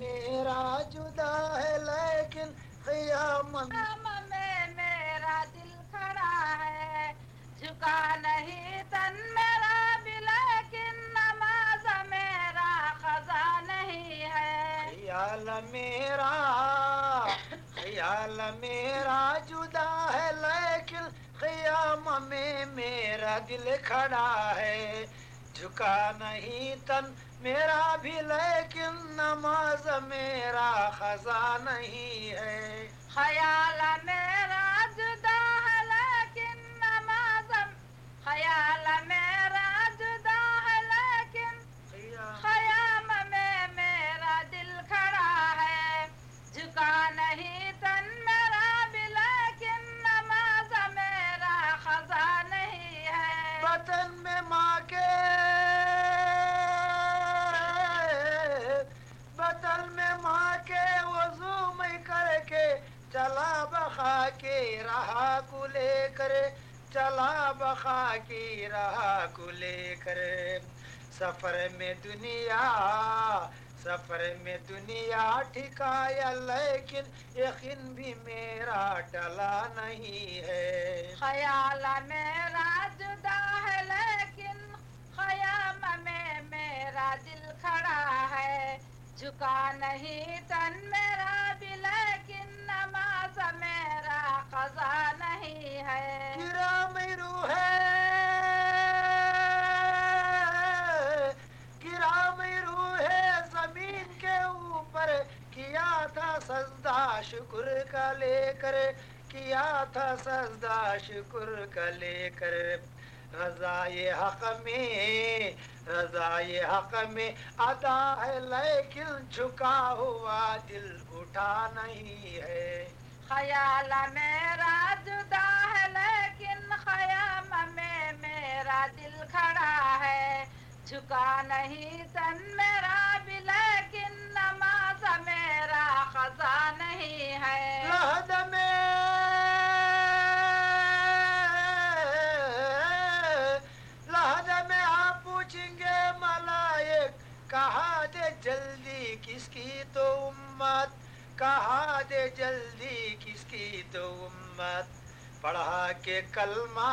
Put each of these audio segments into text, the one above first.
میرا جدا ہے لیکن قیامت میں میرا دل کھڑا ہے۔ جھکا نہیں تن میرا بھی لیکن نماز میرا خزا نہیں ہے۔ خیال میرا خیال میرا جدا ہے لیکن قیام میں میرا دل کھڑا ہے۔ جھکا نہیں تن میرا بھی لیکن نماز میرا خزاں نہیں ہے۔ خیال میرا بخا کے رہا کو لے کر، چلا بخا کی رہا کو لے کر۔ سفر میں دنیا، سفر میں دنیا ٹھکایا، لیکن یقین بھی میرا ٹلا نہیں ہے۔ خیال میرا جدا ہے، لیکن خیام میں میرا دل کھڑا ہے۔ جھکا نہیں تن میرا قضا نہیں ہے۔ گرا میں روح گرا میں روح زمین کے اوپر کیا تھا سجدہ؟ شکر کا لے کر۔ کیا تھا سجدہ؟ شکر کا لے کر۔ رضا حق میں رضا حق میں۔ ادا ہے لیکن جھکا ہوا دل اٹھا نہیں ہے۔ خیال میرا جدا ہے، لیکن خیام میں میرا دل کھڑا ہے۔ جھکا نہیں تن میرا بھی، لیکن نماز میرا خزا نہیں ہے۔ لہد میں لہد میں آپ پوچھیں گے ملائک، کہا دے جلدی کس کی تو امت؟ کہا دے جلدی کس کی تو امت؟ پڑھا کے کلمہ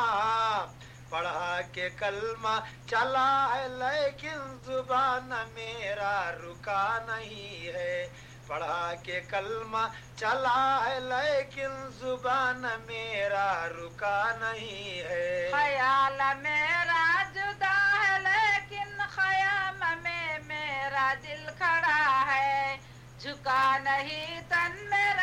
پڑھا کے کلمہ چلا ہے لیکن زبان میرا رکا نہیں ہے پڑھا کے کلمہ چلا ہے لیکن زبان میرا رکا نہیں ہے خیال میرا جدا ہے لیکن خیام میں میرا دل کھڑا ہے جھکا نہیں تن میرا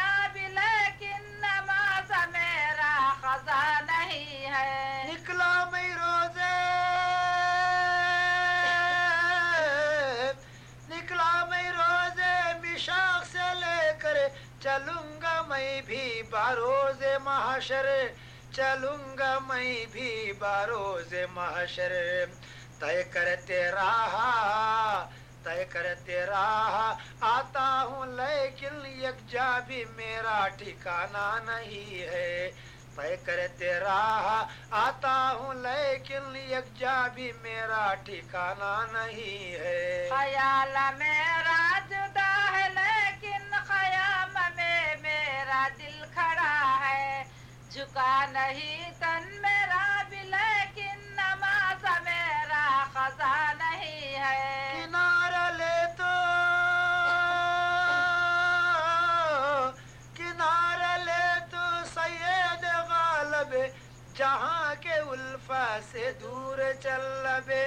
چلوں گا میں بھی باروز محشر چلوں گا میں بھی باروز محشر طے کرتے رہا طے کرتے رہا آتا ہوں لیکن یکجا بھی میرا ٹھکانا نہیں ہے طے کرتے رہا آتا ہوں لیکن یکجا بھی میرا ٹھکانا نہیں ہے خیال میرا جھکا نہیں تن میرا بھی، لیکن نماز میرا خزا نہیں ہے۔ کنارہ لے تو، کنارہ لے تو سید غالب، جہاں کے الفا سے دور چل لبے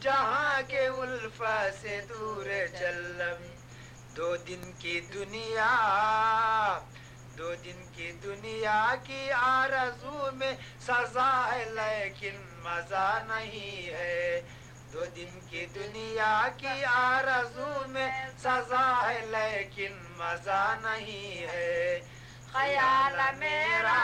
جہاں کے الفا سے دور چل لبے دو دن کی دنیا جن دن کی دنیا کی آرزو میں سزا ہے، لیکن مزہ نہیں ہے۔ دو دن کی دنیا کی آرزو میں سزا ہے، لیکن مزہ نہیں ہے۔ خیال میرا۔